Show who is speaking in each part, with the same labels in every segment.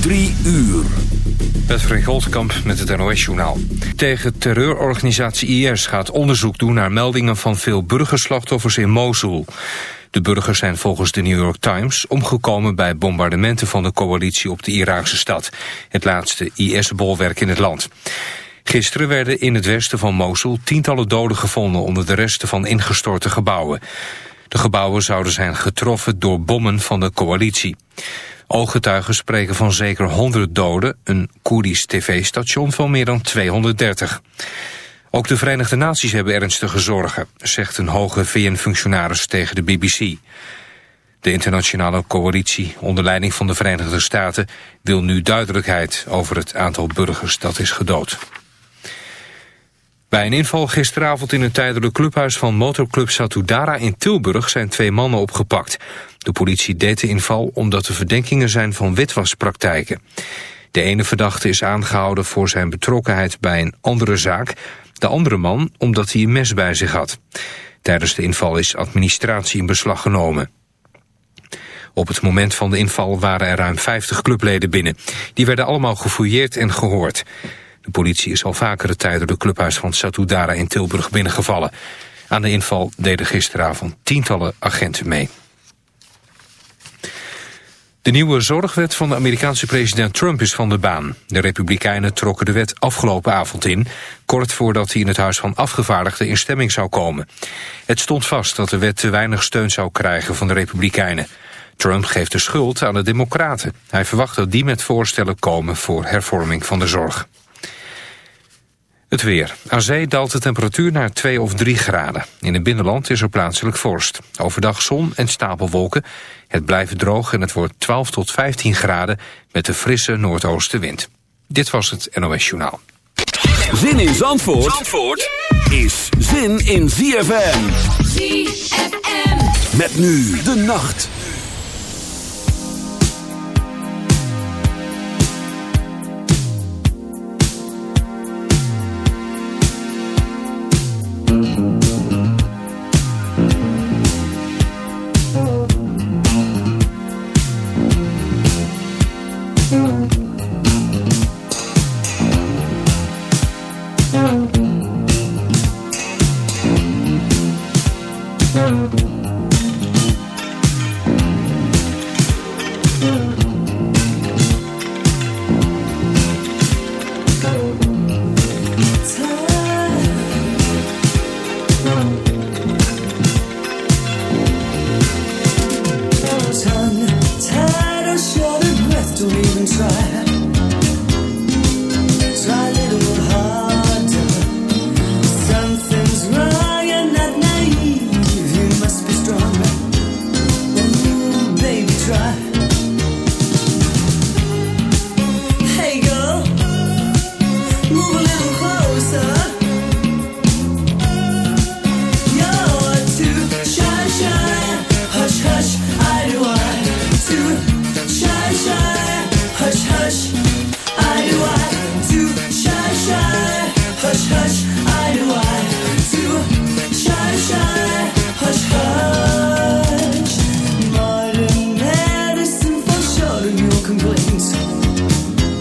Speaker 1: Drie uur.
Speaker 2: Patrick Holtkamp met het NOS-journaal. Tegen terreurorganisatie IS gaat onderzoek doen naar meldingen van veel burgerslachtoffers in Mosul. De burgers zijn volgens de New York Times omgekomen bij bombardementen van de coalitie op de Iraakse stad. Het laatste IS-bolwerk in het land. Gisteren werden in het westen van Mosul tientallen doden gevonden onder de resten van ingestorte gebouwen. De gebouwen zouden zijn getroffen door bommen van de coalitie. Ooggetuigen spreken van zeker 100 doden, een Koerdisch tv-station van meer dan 230. Ook de Verenigde Naties hebben ernstige zorgen, zegt een hoge VN-functionaris tegen de BBC. De internationale coalitie onder leiding van de Verenigde Staten wil nu duidelijkheid over het aantal burgers dat is gedood. Bij een inval gisteravond in een tijdelijk clubhuis van motorclub Satudara in Tilburg zijn twee mannen opgepakt. De politie deed de inval omdat er verdenkingen zijn van witwaspraktijken. De ene verdachte is aangehouden voor zijn betrokkenheid bij een andere zaak. De andere man omdat hij een mes bij zich had. Tijdens de inval is administratie in beslag genomen. Op het moment van de inval waren er ruim 50 clubleden binnen. Die werden allemaal gefouilleerd en gehoord. De politie is al vaker het tijdelijk clubhuis van Satudara in Tilburg binnengevallen. Aan de inval deden gisteravond tientallen agenten mee. De nieuwe zorgwet van de Amerikaanse president Trump is van de baan. De Republikeinen trokken de wet afgelopen avond in... kort voordat hij in het Huis van Afgevaardigden in stemming zou komen. Het stond vast dat de wet te weinig steun zou krijgen van de Republikeinen. Trump geeft de schuld aan de Democraten. Hij verwacht dat die met voorstellen komen voor hervorming van de zorg. Het weer. Aan zee daalt de temperatuur naar 2 of 3 graden. In het binnenland is er plaatselijk vorst. Overdag zon en stapelwolken. Het blijft droog en het wordt 12 tot 15 graden met de frisse noordoostenwind. Dit was het NOS Journaal.
Speaker 1: Zin in Zandvoort, Zandvoort is zin in ZFM. ZFM. Met nu de nacht.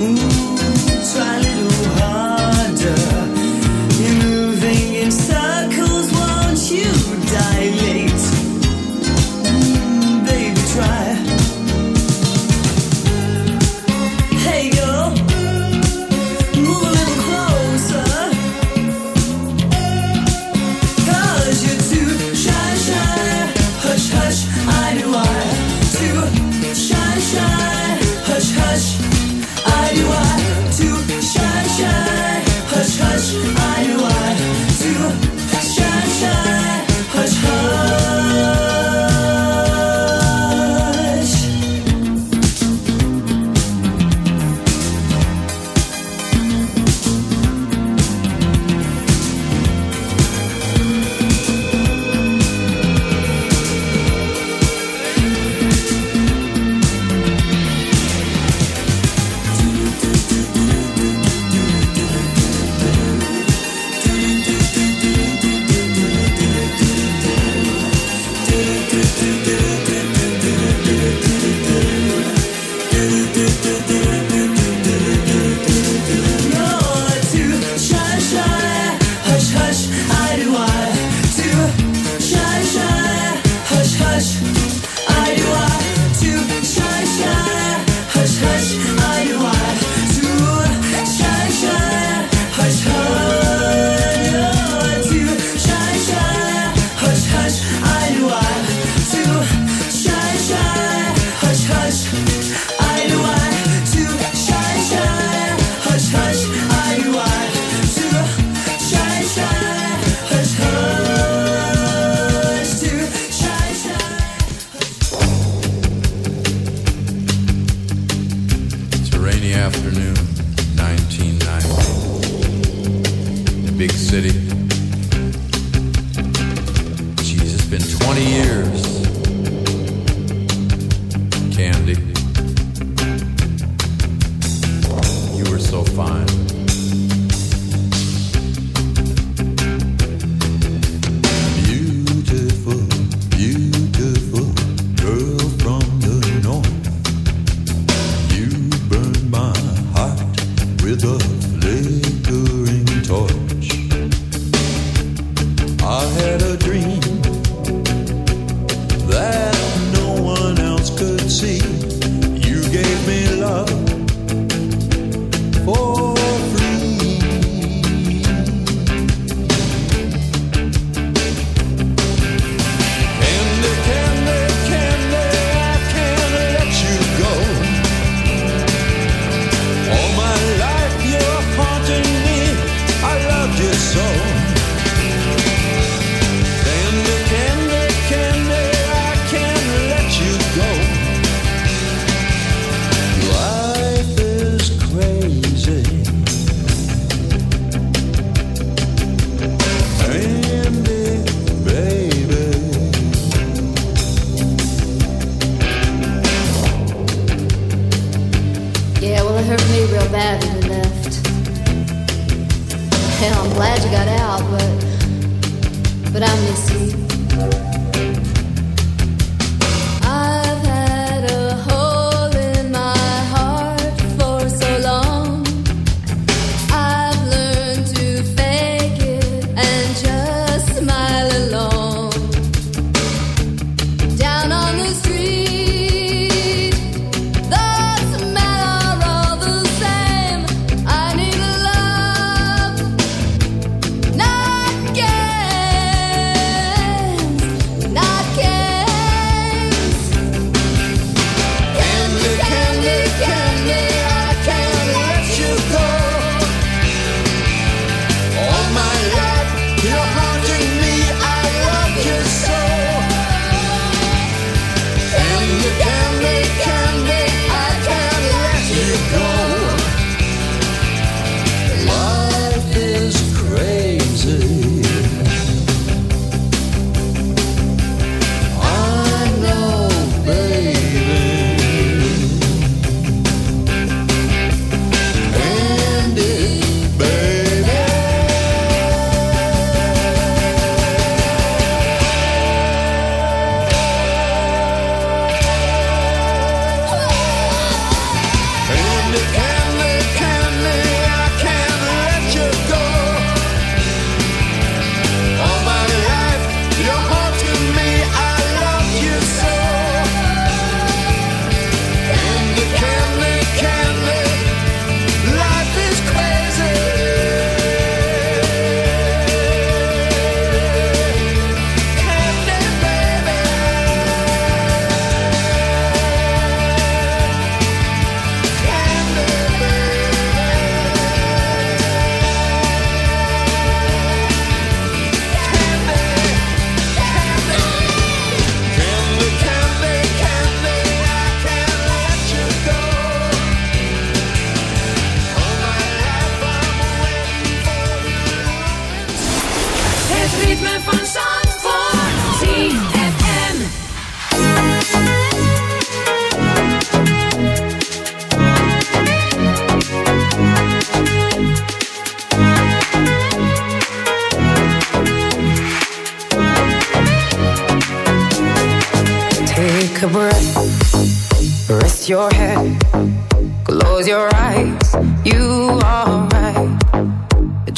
Speaker 3: I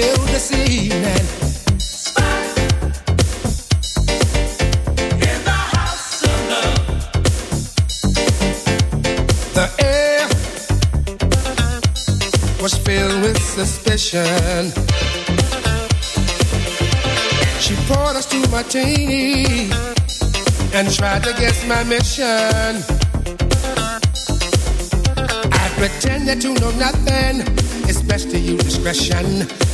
Speaker 3: Do this evening. The air was filled with suspicion. She poured us two martini and tried to guess my mission. I pretended to know nothing. It's best to use discretion.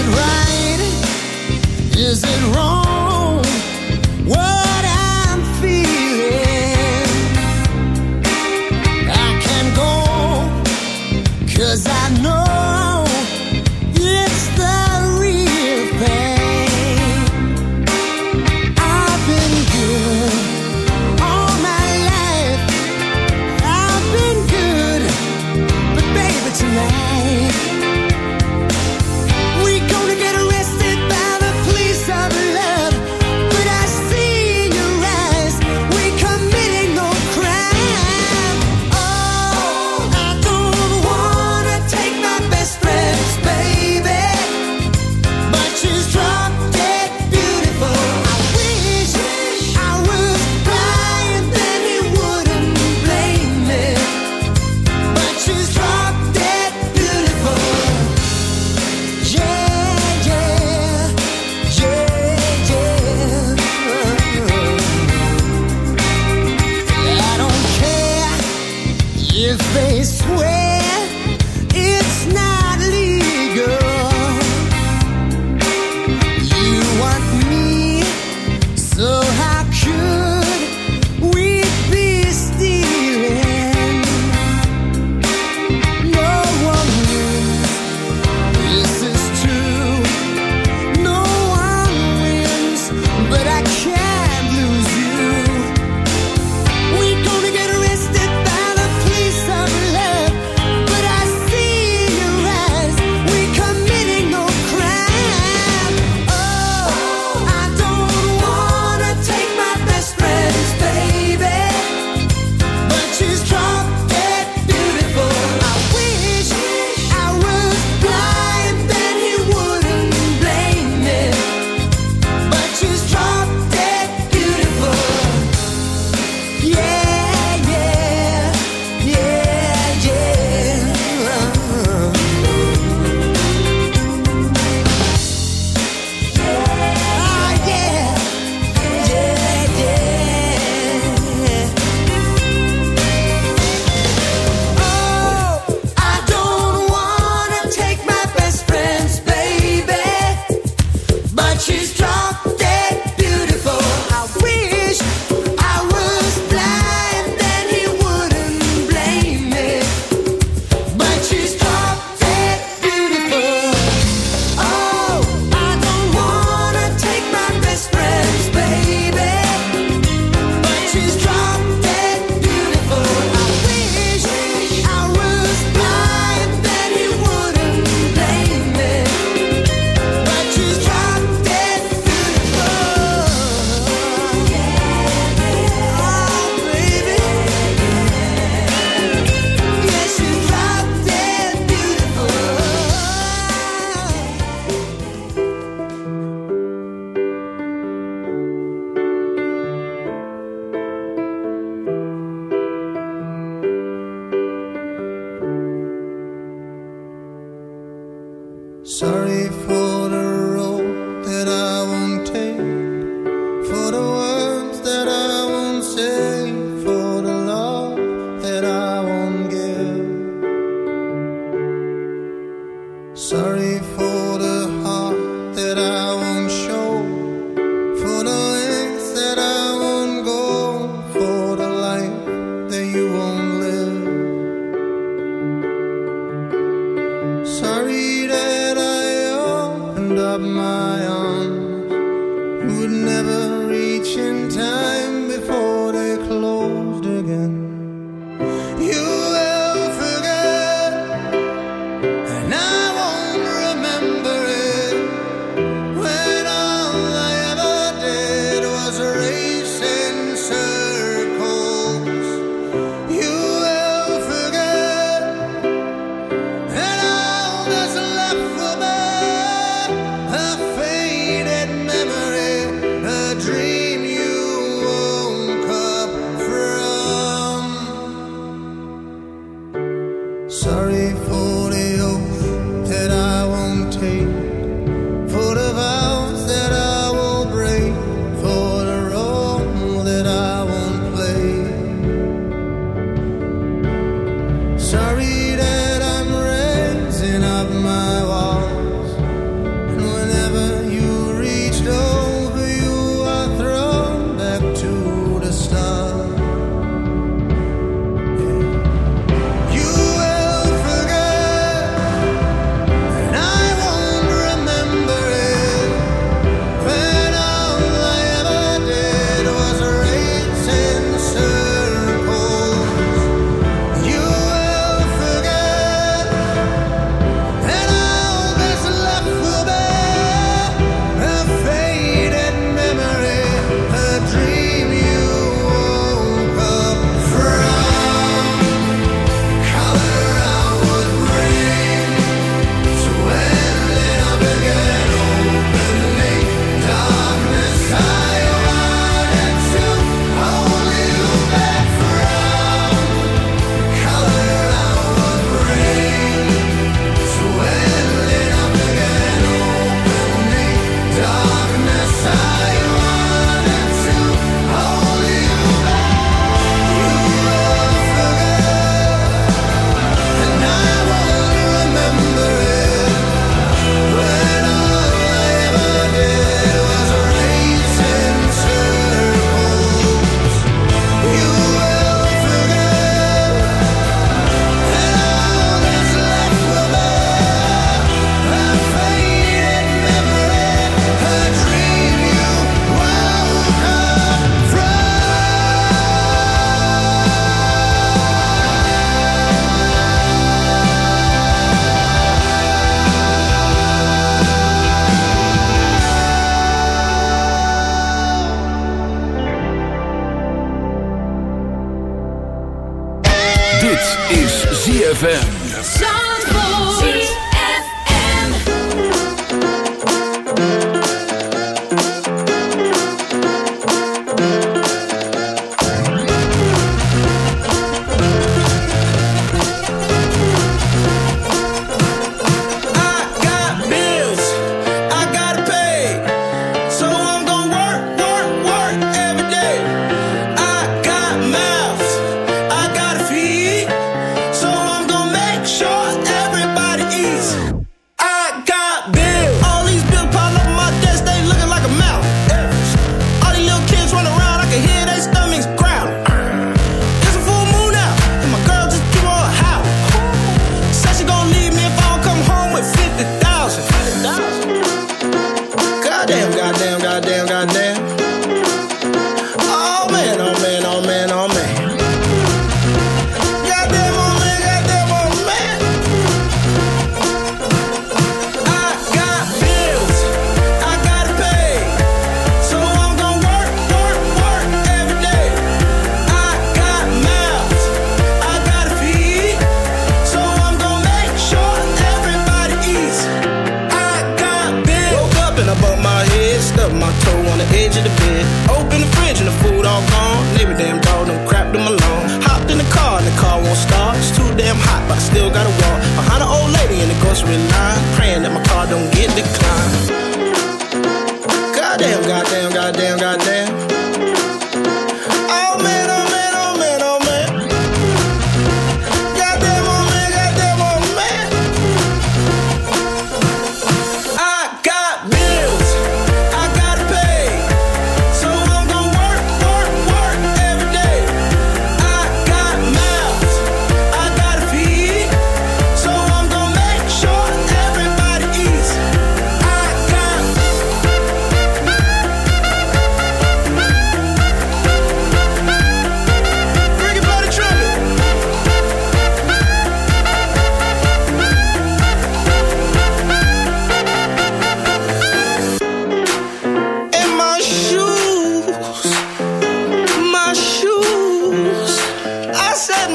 Speaker 4: Is it
Speaker 5: right? Is it wrong?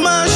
Speaker 6: much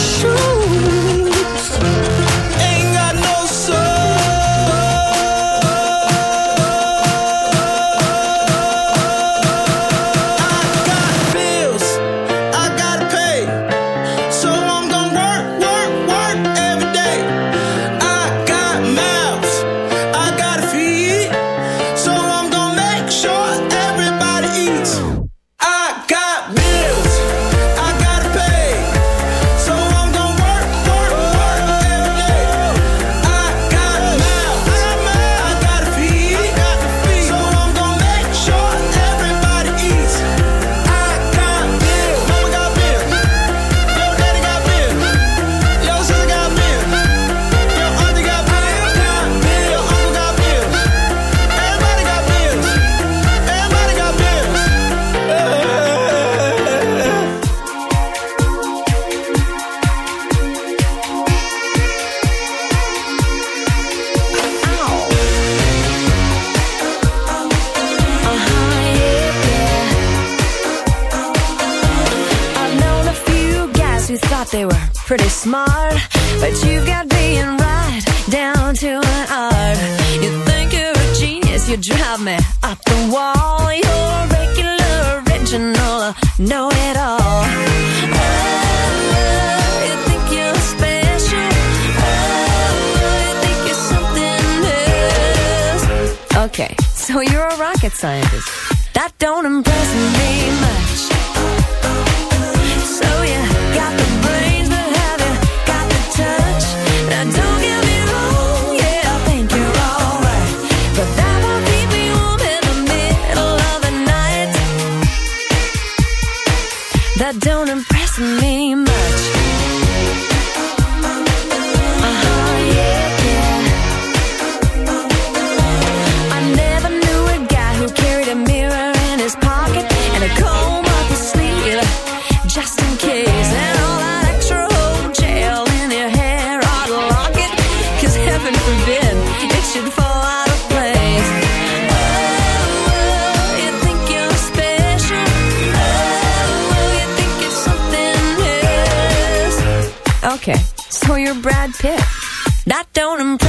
Speaker 6: don't impress me. Brad Pitt. That don't impress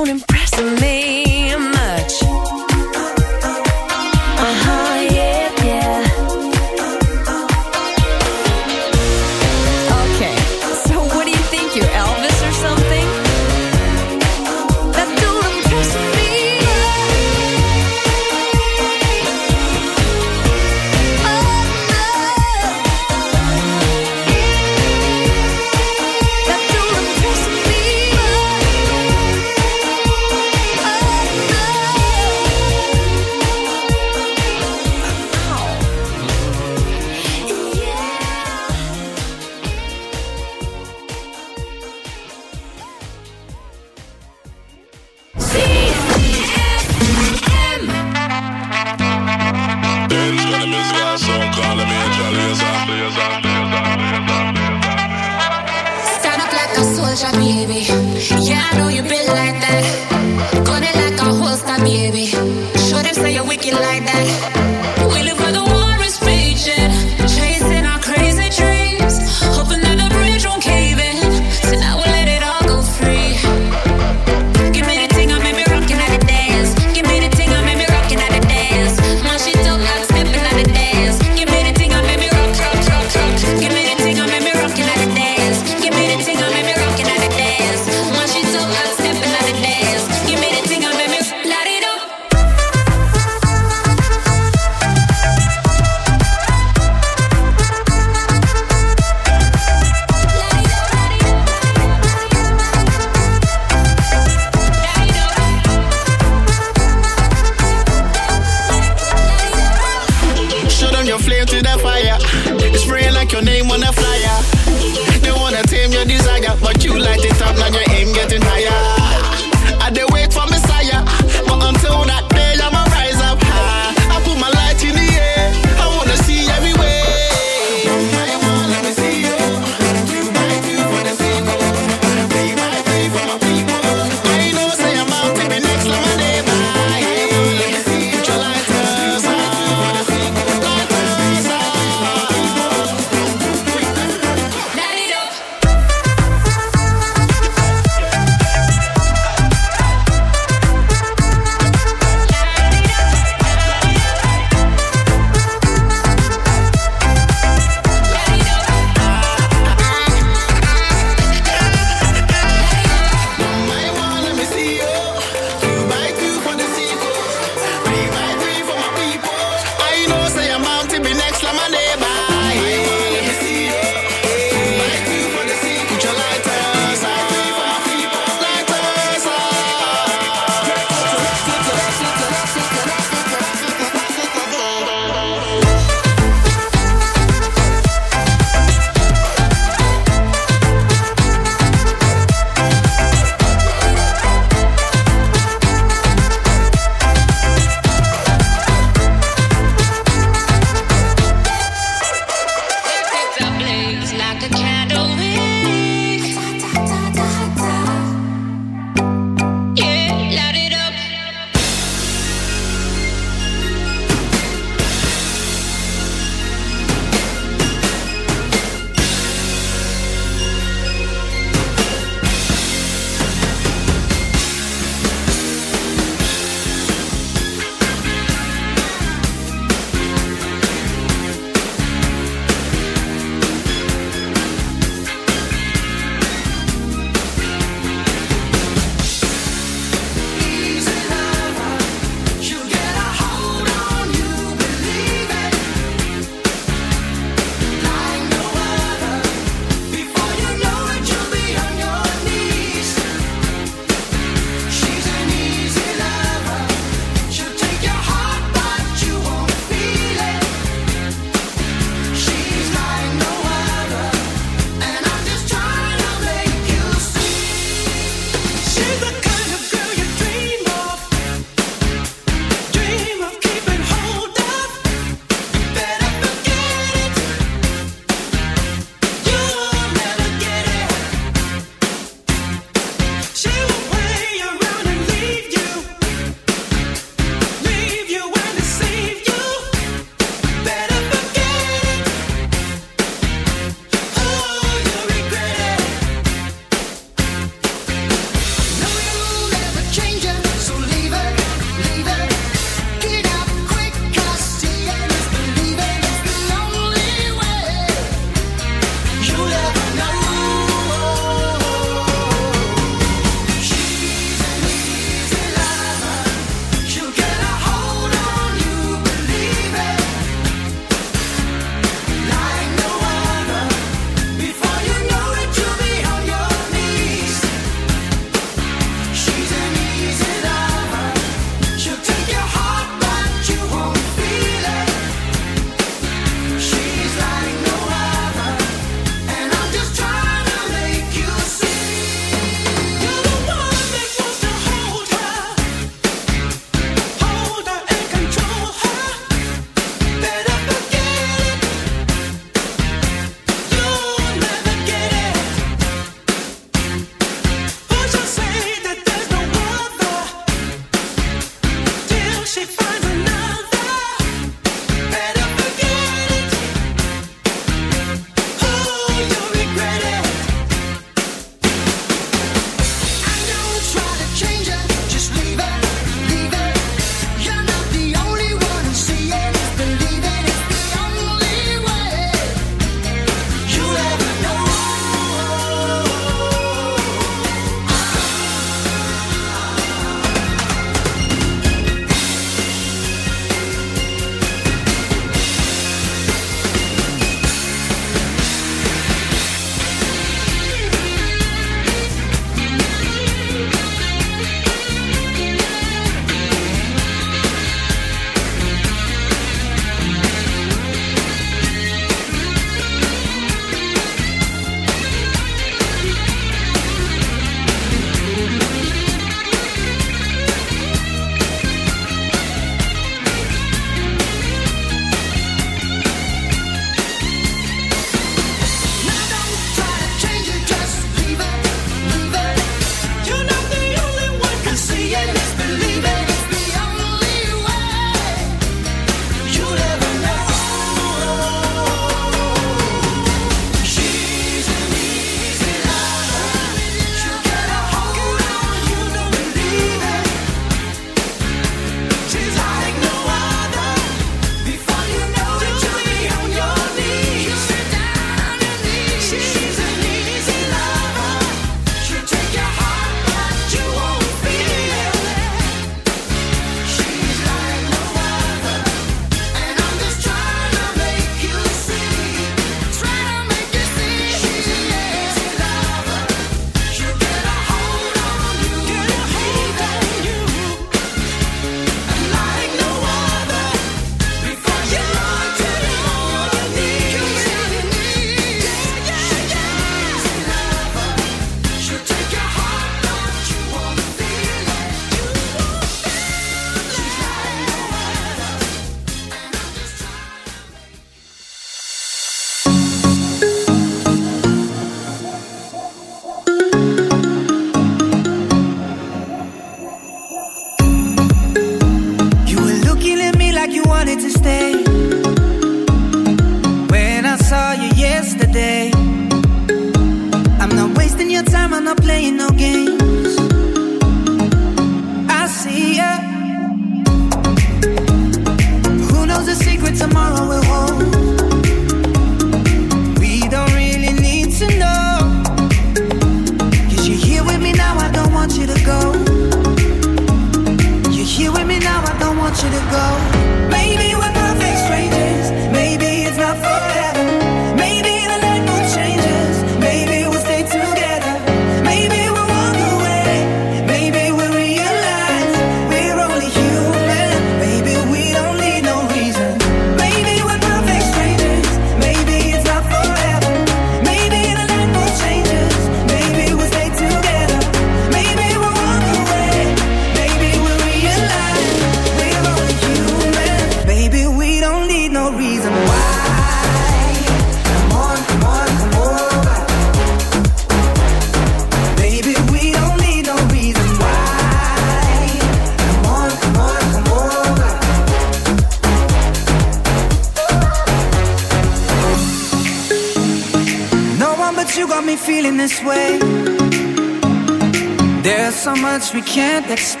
Speaker 6: I
Speaker 5: can't explain.